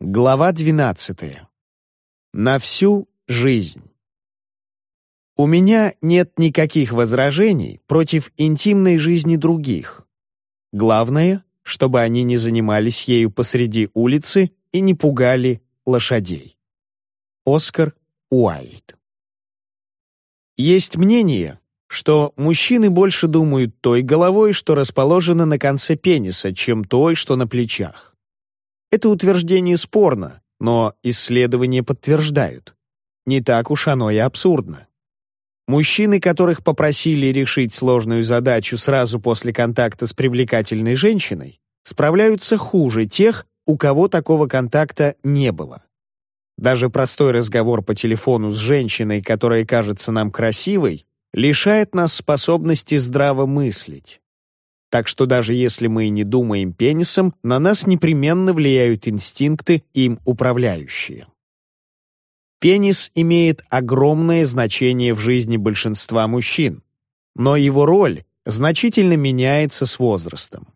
Глава 12. На всю жизнь. У меня нет никаких возражений против интимной жизни других. Главное, чтобы они не занимались ею посреди улицы и не пугали лошадей. Оскар Уайльд. Есть мнение, что мужчины больше думают той головой, что расположена на конце пениса, чем той, что на плечах. Это утверждение спорно, но исследования подтверждают. Не так уж оно и абсурдно. Мужчины, которых попросили решить сложную задачу сразу после контакта с привлекательной женщиной, справляются хуже тех, у кого такого контакта не было. Даже простой разговор по телефону с женщиной, которая кажется нам красивой, лишает нас способности здраво мыслить. Так что даже если мы и не думаем пенисом, на нас непременно влияют инстинкты, им управляющие. Пенис имеет огромное значение в жизни большинства мужчин, но его роль значительно меняется с возрастом.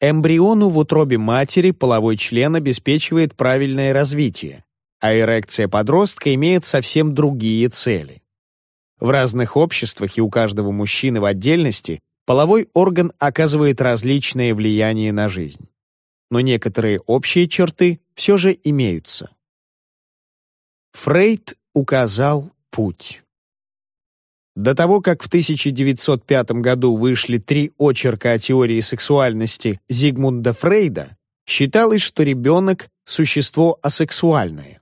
Эмбриону в утробе матери половой член обеспечивает правильное развитие, а эрекция подростка имеет совсем другие цели. В разных обществах и у каждого мужчины в отдельности половой орган оказывает различное влияние на жизнь. Но некоторые общие черты все же имеются. Фрейд указал путь. До того, как в 1905 году вышли три очерка о теории сексуальности Зигмунда Фрейда, считалось, что ребенок – существо асексуальное.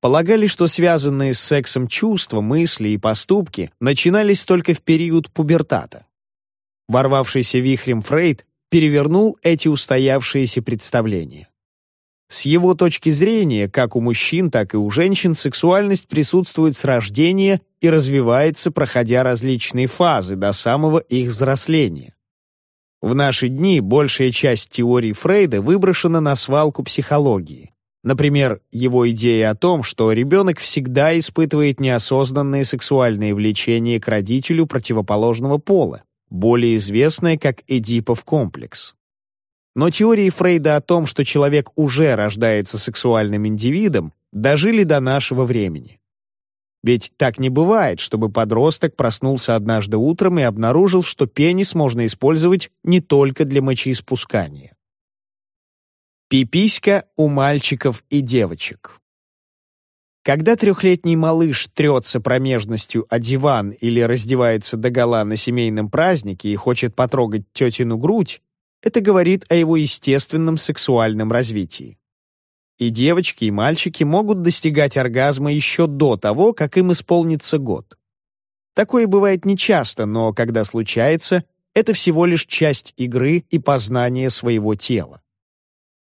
Полагали, что связанные с сексом чувства, мысли и поступки начинались только в период пубертата. Ворвавшийся вихрем Фрейд перевернул эти устоявшиеся представления. С его точки зрения, как у мужчин, так и у женщин, сексуальность присутствует с рождения и развивается, проходя различные фазы до самого их взросления. В наши дни большая часть теорий Фрейда выброшена на свалку психологии. Например, его идея о том, что ребенок всегда испытывает неосознанное сексуальное влечение к родителю противоположного пола, более известное как Эдипов комплекс. Но теории Фрейда о том, что человек уже рождается сексуальным индивидом, дожили до нашего времени. Ведь так не бывает, чтобы подросток проснулся однажды утром и обнаружил, что пенис можно использовать не только для мочеиспускания. Пиписька у мальчиков и девочек. Когда трехлетний малыш трется промежностью о диван или раздевается догола на семейном празднике и хочет потрогать тетину грудь, это говорит о его естественном сексуальном развитии. И девочки, и мальчики могут достигать оргазма еще до того, как им исполнится год. Такое бывает нечасто, но когда случается, это всего лишь часть игры и познания своего тела.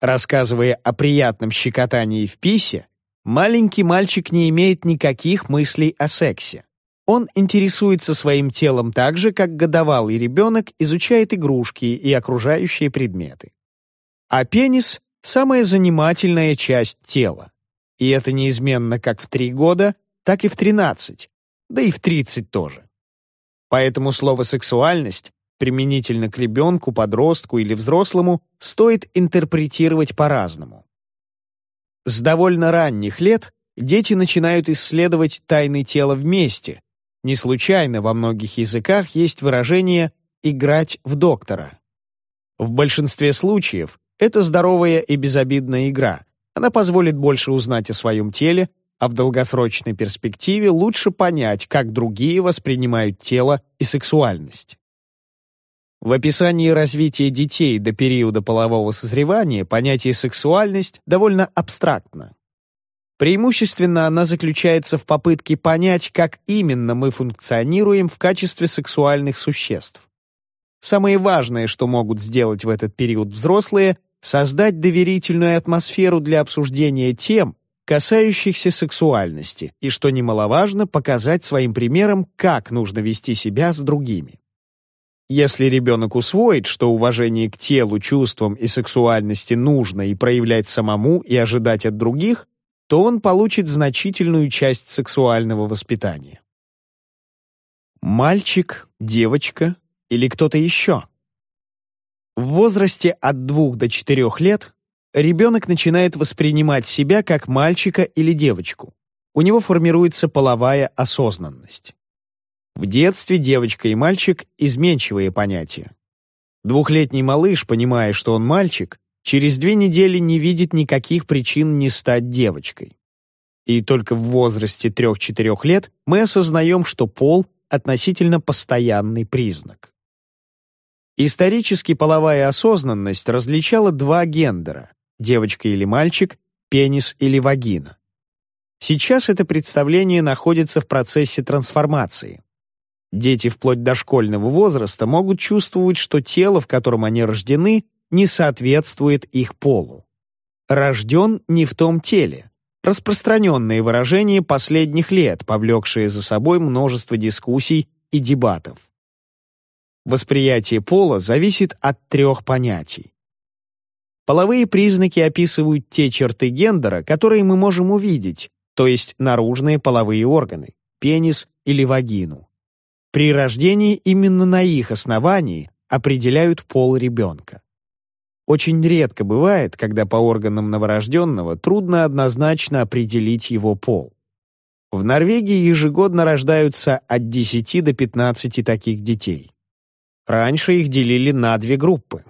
Рассказывая о приятном щекотании в писе, Маленький мальчик не имеет никаких мыслей о сексе. Он интересуется своим телом так же, как годовалый ребенок изучает игрушки и окружающие предметы. А пенис — самая занимательная часть тела. И это неизменно как в три года, так и в тринадцать, да и в тридцать тоже. Поэтому слово «сексуальность» применительно к ребенку, подростку или взрослому стоит интерпретировать по-разному. С довольно ранних лет дети начинают исследовать тайны тела вместе. Не случайно во многих языках есть выражение «играть в доктора». В большинстве случаев это здоровая и безобидная игра. Она позволит больше узнать о своем теле, а в долгосрочной перспективе лучше понять, как другие воспринимают тело и сексуальность. В описании развития детей до периода полового созревания понятие «сексуальность» довольно абстрактно. Преимущественно она заключается в попытке понять, как именно мы функционируем в качестве сексуальных существ. Самое важное, что могут сделать в этот период взрослые, создать доверительную атмосферу для обсуждения тем, касающихся сексуальности, и, что немаловажно, показать своим примером, как нужно вести себя с другими. Если ребенок усвоит, что уважение к телу, чувствам и сексуальности нужно и проявлять самому, и ожидать от других, то он получит значительную часть сексуального воспитания. Мальчик, девочка или кто-то еще? В возрасте от 2 до 4 лет ребенок начинает воспринимать себя как мальчика или девочку. У него формируется половая осознанность. В детстве девочка и мальчик – изменчивые понятия. Двухлетний малыш, понимая, что он мальчик, через две недели не видит никаких причин не стать девочкой. И только в возрасте 3-4 лет мы осознаем, что пол – относительно постоянный признак. Исторически половая осознанность различала два гендера – девочка или мальчик, пенис или вагина. Сейчас это представление находится в процессе трансформации. Дети вплоть до школьного возраста могут чувствовать, что тело, в котором они рождены, не соответствует их полу. «Рожден не в том теле» — распространенные выражения последних лет, повлекшие за собой множество дискуссий и дебатов. Восприятие пола зависит от трех понятий. Половые признаки описывают те черты гендера, которые мы можем увидеть, то есть наружные половые органы, пенис или вагину. При рождении именно на их основании определяют пол ребенка. Очень редко бывает, когда по органам новорожденного трудно однозначно определить его пол. В Норвегии ежегодно рождаются от 10 до 15 таких детей. Раньше их делили на две группы.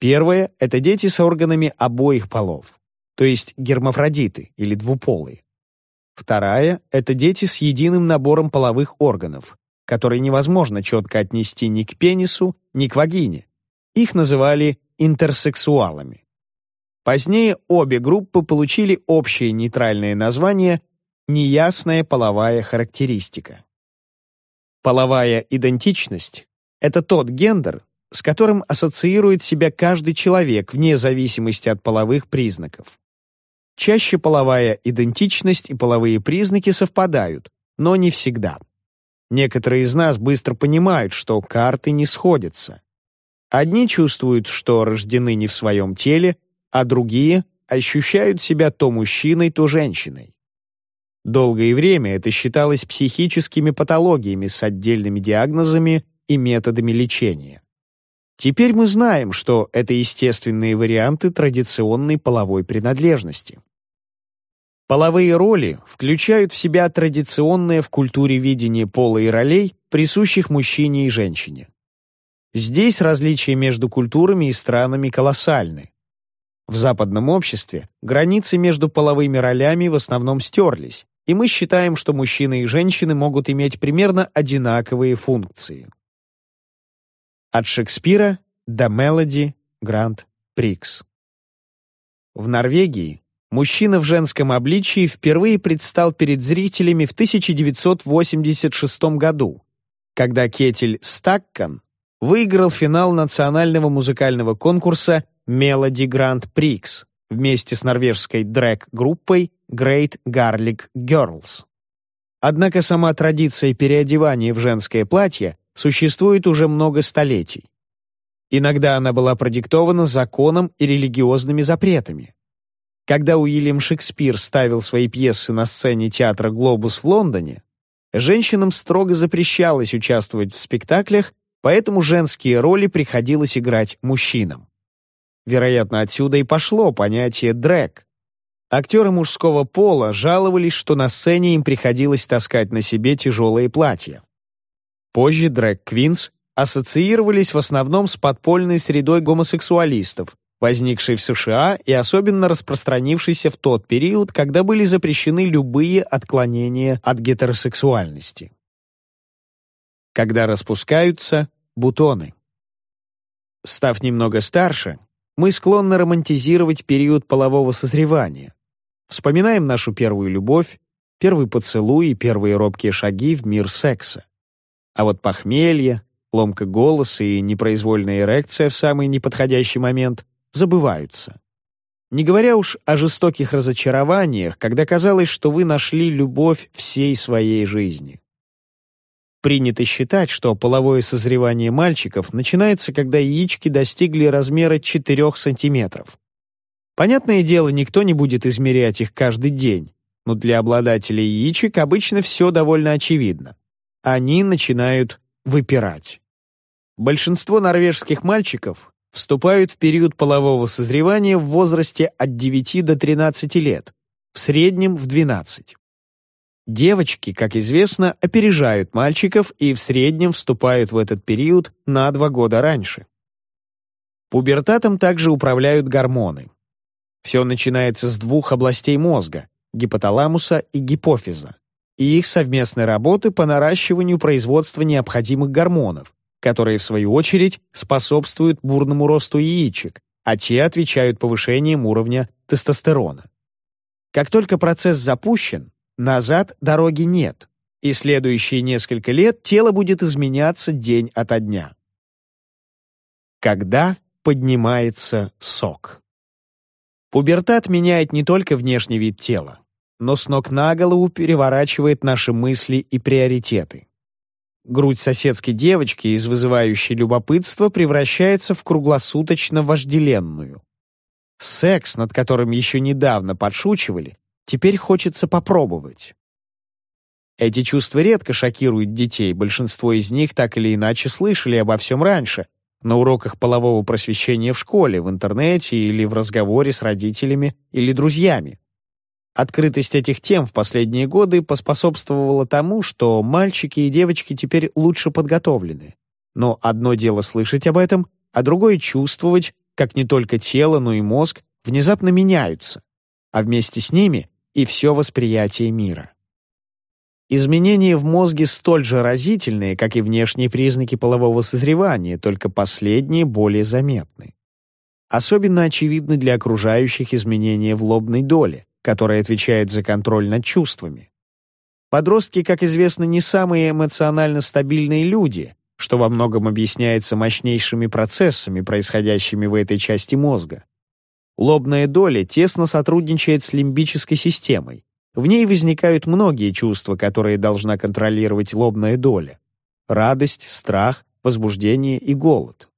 Первая — это дети с органами обоих полов, то есть гермафродиты или двуполые. Вторая — это дети с единым набором половых органов, которые невозможно четко отнести ни к пенису, ни к вагине. Их называли интерсексуалами. Позднее обе группы получили общее нейтральное название «неясная половая характеристика». Половая идентичность — это тот гендер, с которым ассоциирует себя каждый человек вне зависимости от половых признаков. Чаще половая идентичность и половые признаки совпадают, но не всегда. Некоторые из нас быстро понимают, что карты не сходятся. Одни чувствуют, что рождены не в своем теле, а другие ощущают себя то мужчиной, то женщиной. Долгое время это считалось психическими патологиями с отдельными диагнозами и методами лечения. Теперь мы знаем, что это естественные варианты традиционной половой принадлежности. Половые роли включают в себя традиционное в культуре видение пола и ролей, присущих мужчине и женщине. Здесь различия между культурами и странами колоссальны. В западном обществе границы между половыми ролями в основном стерлись, и мы считаем, что мужчины и женщины могут иметь примерно одинаковые функции. От Шекспира до Мелоди Гранд Прикс. В Норвегии мужчина в женском обличии впервые предстал перед зрителями в 1986 году, когда Кетель Стаккан выиграл финал национального музыкального конкурса Melody Grand Prix вместе с норвежской дрэк-группой Great Garlic Girls. Однако сама традиция переодевания в женское платье существует уже много столетий. Иногда она была продиктована законом и религиозными запретами. Когда Уильям Шекспир ставил свои пьесы на сцене театра «Глобус» в Лондоне, женщинам строго запрещалось участвовать в спектаклях, поэтому женские роли приходилось играть мужчинам. Вероятно, отсюда и пошло понятие «дрэк». Актеры мужского пола жаловались, что на сцене им приходилось таскать на себе тяжелые платья. Позже дрэк-квинс ассоциировались в основном с подпольной средой гомосексуалистов, возникшей в США и особенно распространившейся в тот период, когда были запрещены любые отклонения от гетеросексуальности. Когда распускаются бутоны. Став немного старше, мы склонны романтизировать период полового созревания. Вспоминаем нашу первую любовь, первый поцелуй и первые робкие шаги в мир секса. А вот похмелье, ломка голоса и непроизвольная эрекция в самый неподходящий момент забываются. Не говоря уж о жестоких разочарованиях, когда казалось, что вы нашли любовь всей своей жизни. Принято считать, что половое созревание мальчиков начинается, когда яички достигли размера 4 сантиметров. Понятное дело, никто не будет измерять их каждый день, но для обладателей яичек обычно все довольно очевидно они начинают выпирать. Большинство норвежских мальчиков вступают в период полового созревания в возрасте от 9 до 13 лет, в среднем в 12. Девочки, как известно, опережают мальчиков и в среднем вступают в этот период на два года раньше. Пубертатом также управляют гормоны. Все начинается с двух областей мозга – гипоталамуса и гипофиза, и их совместной работы по наращиванию производства необходимых гормонов, которые, в свою очередь, способствуют бурному росту яичек, а те отвечают повышением уровня тестостерона. Как только процесс запущен, назад дороги нет, и следующие несколько лет тело будет изменяться день ото дня. Когда поднимается сок? Пубертат меняет не только внешний вид тела, но с ног на голову переворачивает наши мысли и приоритеты. Грудь соседской девочки из вызывающей любопытство превращается в круглосуточно вожделенную. Секс, над которым еще недавно подшучивали, теперь хочется попробовать. Эти чувства редко шокируют детей, большинство из них так или иначе слышали обо всем раньше, на уроках полового просвещения в школе, в интернете или в разговоре с родителями или друзьями. Открытость этих тем в последние годы поспособствовала тому, что мальчики и девочки теперь лучше подготовлены. Но одно дело слышать об этом, а другое — чувствовать, как не только тело, но и мозг внезапно меняются, а вместе с ними и все восприятие мира. Изменения в мозге столь же разительные, как и внешние признаки полового созревания, только последние более заметны. Особенно очевидны для окружающих изменения в лобной доле, которая отвечает за контроль над чувствами. Подростки, как известно, не самые эмоционально стабильные люди, что во многом объясняется мощнейшими процессами, происходящими в этой части мозга. Лобная доля тесно сотрудничает с лимбической системой. В ней возникают многие чувства, которые должна контролировать лобная доля. Радость, страх, возбуждение и голод.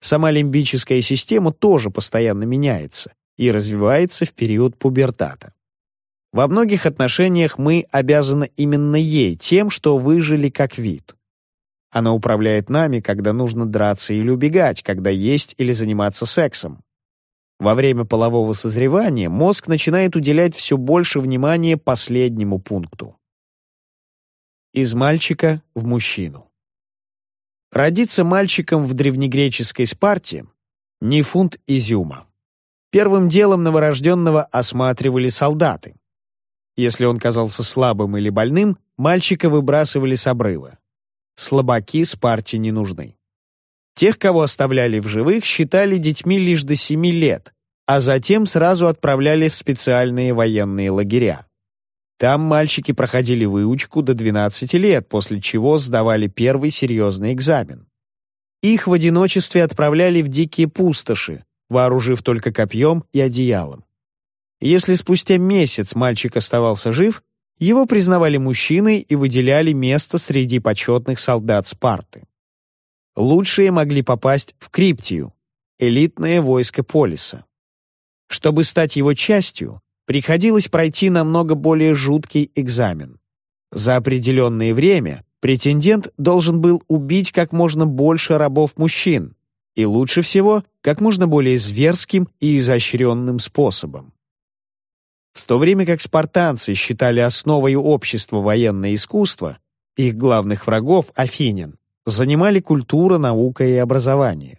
Сама лимбическая система тоже постоянно меняется и развивается в период пубертата. Во многих отношениях мы обязаны именно ей тем, что выжили как вид. Она управляет нами, когда нужно драться или убегать, когда есть или заниматься сексом. Во время полового созревания мозг начинает уделять все больше внимания последнему пункту. Из мальчика в мужчину. Родиться мальчиком в древнегреческой Спарте – не фунт изюма. Первым делом новорожденного осматривали солдаты. Если он казался слабым или больным, мальчика выбрасывали с обрыва. Слабаки Спарте не нужны. Тех, кого оставляли в живых, считали детьми лишь до 7 лет, а затем сразу отправляли в специальные военные лагеря. Там мальчики проходили выучку до 12 лет, после чего сдавали первый серьезный экзамен. Их в одиночестве отправляли в дикие пустоши, вооружив только копьем и одеялом. Если спустя месяц мальчик оставался жив, его признавали мужчиной и выделяли место среди почетных солдат Спарты. Лучшие могли попасть в Криптию, элитное войско Полиса. Чтобы стать его частью, приходилось пройти намного более жуткий экзамен. За определенное время претендент должен был убить как можно больше рабов-мужчин, и лучше всего как можно более зверским и изощренным способом. В то время как спартанцы считали основой общества военное искусство, их главных врагов, афинян, занимали культура, наука и образование.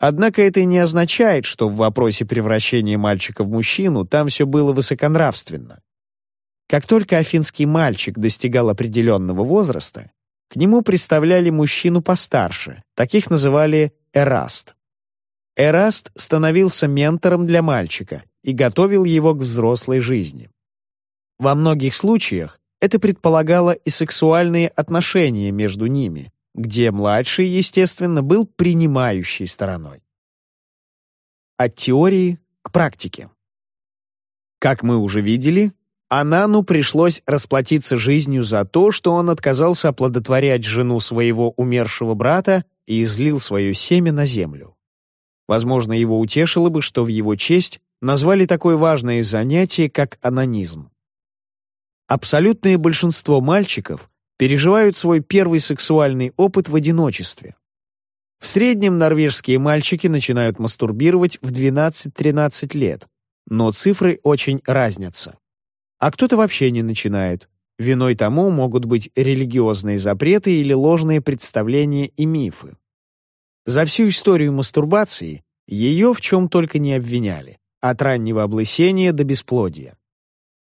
Однако это не означает, что в вопросе превращения мальчика в мужчину там все было высоконравственно. Как только афинский мальчик достигал определенного возраста, к нему представляли мужчину постарше, таких называли эраст. Эраст становился ментором для мальчика и готовил его к взрослой жизни. Во многих случаях это предполагало и сексуальные отношения между ними, где младший, естественно, был принимающей стороной. От теории к практике. Как мы уже видели, Анану пришлось расплатиться жизнью за то, что он отказался оплодотворять жену своего умершего брата и излил свое семя на землю. Возможно, его утешило бы, что в его честь назвали такое важное занятие, как анонизм. Абсолютное большинство мальчиков переживают свой первый сексуальный опыт в одиночестве. В среднем норвежские мальчики начинают мастурбировать в 12-13 лет, но цифры очень разнятся. А кто-то вообще не начинает. Виной тому могут быть религиозные запреты или ложные представления и мифы. За всю историю мастурбации ее в чем только не обвиняли, от раннего облысения до бесплодия.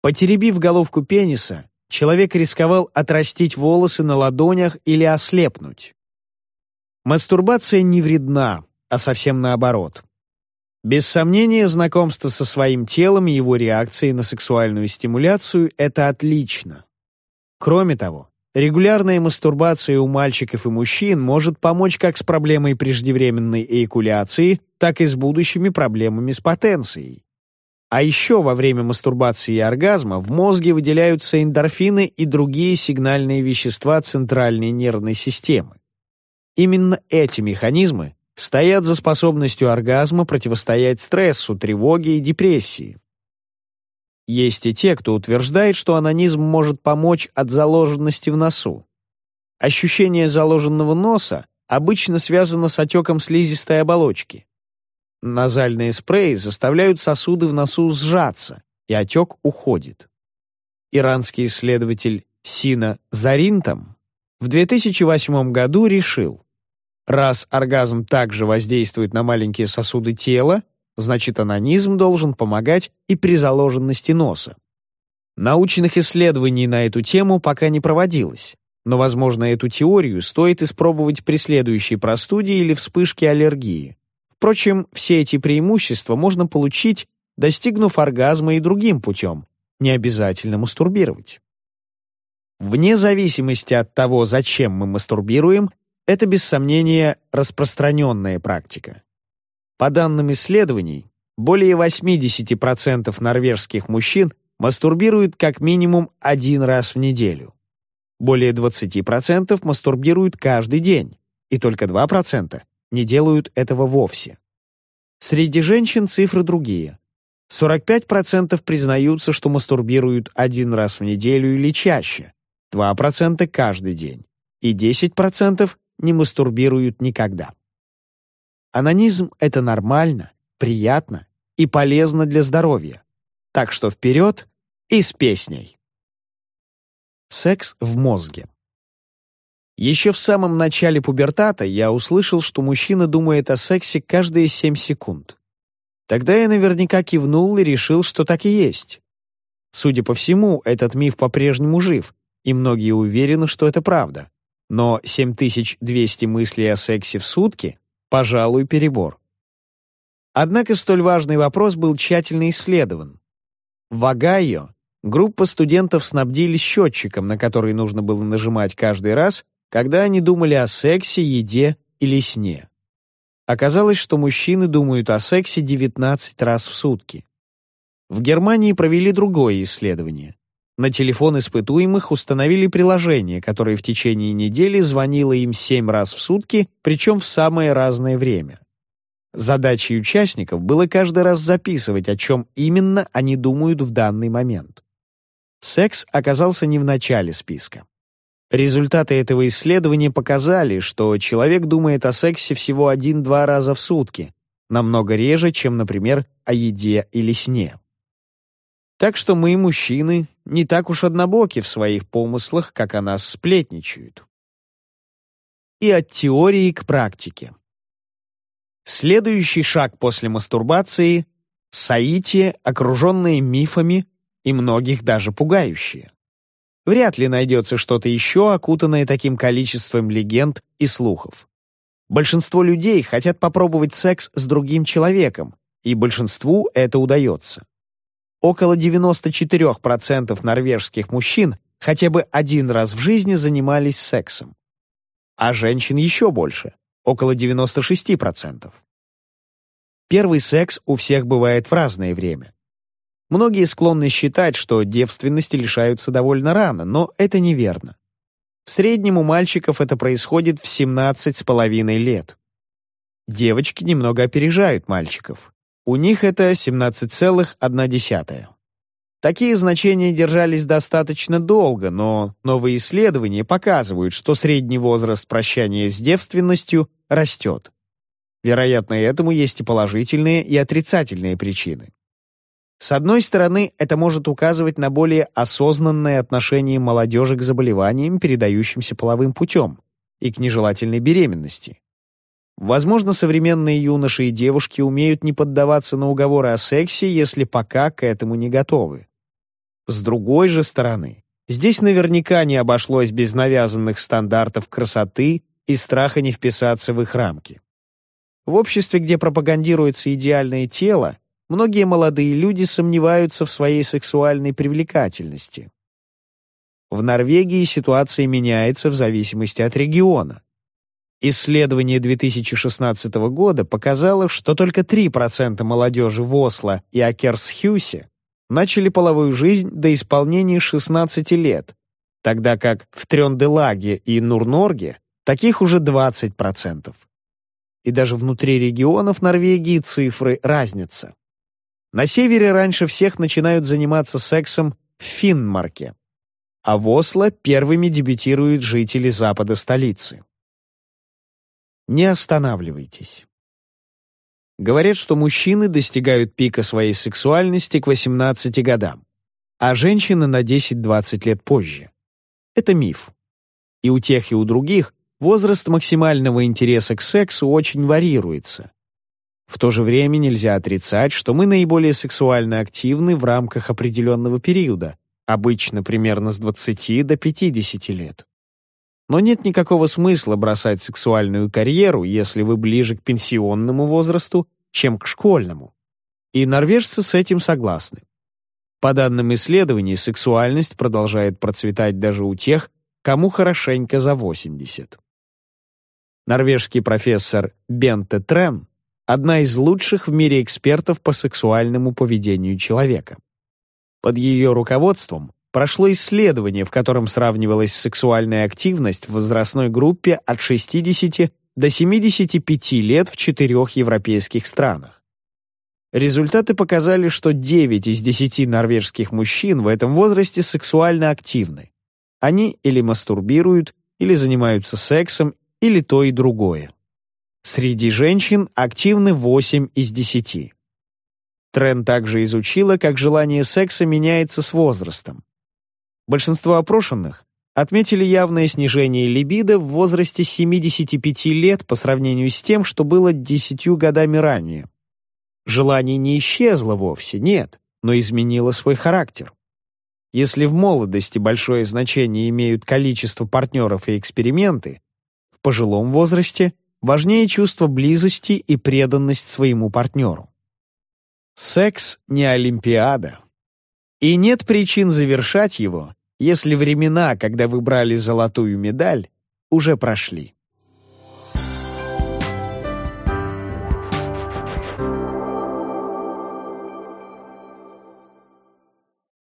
Потеребив головку пениса, человек рисковал отрастить волосы на ладонях или ослепнуть. Мастурбация не вредна, а совсем наоборот. Без сомнения, знакомство со своим телом и его реакцией на сексуальную стимуляцию – это отлично. Кроме того, регулярная мастурбация у мальчиков и мужчин может помочь как с проблемой преждевременной эякуляции, так и с будущими проблемами с потенцией. А еще во время мастурбации и оргазма в мозге выделяются эндорфины и другие сигнальные вещества центральной нервной системы. Именно эти механизмы стоят за способностью оргазма противостоять стрессу, тревоге и депрессии. Есть и те, кто утверждает, что анонизм может помочь от заложенности в носу. Ощущение заложенного носа обычно связано с отеком слизистой оболочки. Назальные спреи заставляют сосуды в носу сжаться, и отек уходит. Иранский исследователь Сина Заринтам в 2008 году решил, раз оргазм также воздействует на маленькие сосуды тела, значит анонизм должен помогать и при заложенности носа. Научных исследований на эту тему пока не проводилось, но, возможно, эту теорию стоит испробовать при следующей простуде или вспышке аллергии. Впрочем, все эти преимущества можно получить, достигнув оргазма и другим путем, не обязательно мастурбировать. Вне зависимости от того, зачем мы мастурбируем, это без сомнения распространенная практика. По данным исследований, более 80% норвежских мужчин мастурбируют как минимум один раз в неделю. Более 20% мастурбируют каждый день, и только 2% не делают этого вовсе. Среди женщин цифры другие. 45% признаются, что мастурбируют один раз в неделю или чаще, 2% каждый день, и 10% не мастурбируют никогда. Анонизм — это нормально, приятно и полезно для здоровья. Так что вперед и с песней. Секс в мозге. Еще в самом начале пубертата я услышал, что мужчина думает о сексе каждые 7 секунд. Тогда я наверняка кивнул и решил, что так и есть. Судя по всему, этот миф по-прежнему жив, и многие уверены, что это правда. Но 7200 мыслей о сексе в сутки — пожалуй, перебор. Однако столь важный вопрос был тщательно исследован. В Огайо группа студентов снабдили счетчиком, на который нужно было нажимать каждый раз, когда они думали о сексе, еде или сне. Оказалось, что мужчины думают о сексе 19 раз в сутки. В Германии провели другое исследование. На телефон испытуемых установили приложение, которое в течение недели звонило им семь раз в сутки, причем в самое разное время. Задачей участников было каждый раз записывать, о чем именно они думают в данный момент. Секс оказался не в начале списка. Результаты этого исследования показали, что человек думает о сексе всего один-два раза в сутки, намного реже, чем, например, о еде или сне. Так что мы, мужчины, не так уж однобоки в своих помыслах, как о нас сплетничают. И от теории к практике. Следующий шаг после мастурбации — соитие, окруженные мифами и многих даже пугающие. Вряд ли найдется что-то еще, окутанное таким количеством легенд и слухов. Большинство людей хотят попробовать секс с другим человеком, и большинству это удается. Около 94% норвежских мужчин хотя бы один раз в жизни занимались сексом. А женщин еще больше, около 96%. Первый секс у всех бывает в разное время. Многие склонны считать, что девственности лишаются довольно рано, но это неверно. В среднем у мальчиков это происходит в 17 с половиной лет. Девочки немного опережают мальчиков. У них это 17,1. Такие значения держались достаточно долго, но новые исследования показывают, что средний возраст прощания с девственностью растет. Вероятно, этому есть и положительные, и отрицательные причины. С одной стороны, это может указывать на более осознанное отношение молодежи к заболеваниям, передающимся половым путем, и к нежелательной беременности. Возможно, современные юноши и девушки умеют не поддаваться на уговоры о сексе, если пока к этому не готовы. С другой же стороны, здесь наверняка не обошлось без навязанных стандартов красоты и страха не вписаться в их рамки. В обществе, где пропагандируется идеальное тело, многие молодые люди сомневаются в своей сексуальной привлекательности. В Норвегии ситуация меняется в зависимости от региона. Исследование 2016 года показало, что только 3% молодежи в Осло и Акерсхюсе начали половую жизнь до исполнения 16 лет, тогда как в Трёнделаге и Нурнорге таких уже 20%. И даже внутри регионов Норвегии цифры разнятся. На севере раньше всех начинают заниматься сексом в Финмарке, а в Осло первыми дебютируют жители запада столицы. Не останавливайтесь. Говорят, что мужчины достигают пика своей сексуальности к 18 годам, а женщины на 10-20 лет позже. Это миф. И у тех, и у других возраст максимального интереса к сексу очень варьируется. В то же время нельзя отрицать, что мы наиболее сексуально активны в рамках определенного периода, обычно примерно с 20 до 50 лет. Но нет никакого смысла бросать сексуальную карьеру, если вы ближе к пенсионному возрасту, чем к школьному. И норвежцы с этим согласны. По данным исследований, сексуальность продолжает процветать даже у тех, кому хорошенько за 80. Норвежский профессор Бенте Трен – одна из лучших в мире экспертов по сексуальному поведению человека. Под ее руководством прошло исследование, в котором сравнивалась сексуальная активность в возрастной группе от 60 до 75 лет в четырех европейских странах. Результаты показали, что 9 из 10 норвежских мужчин в этом возрасте сексуально активны. Они или мастурбируют, или занимаются сексом, или то и другое. Среди женщин активны 8 из 10. Трен также изучила, как желание секса меняется с возрастом. Большинство опрошенных отметили явное снижение либидо в возрасте 75 лет по сравнению с тем, что было 10 годами ранее. Желание не исчезло вовсе, нет, но изменило свой характер. Если в молодости большое значение имеют количество партнеров и эксперименты, в пожилом возрасте важнее чувство близости и преданность своему партнеру. Секс не Олимпиада. И нет причин завершать его, если времена, когда вы брали золотую медаль, уже прошли.